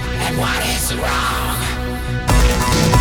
and what is wrong.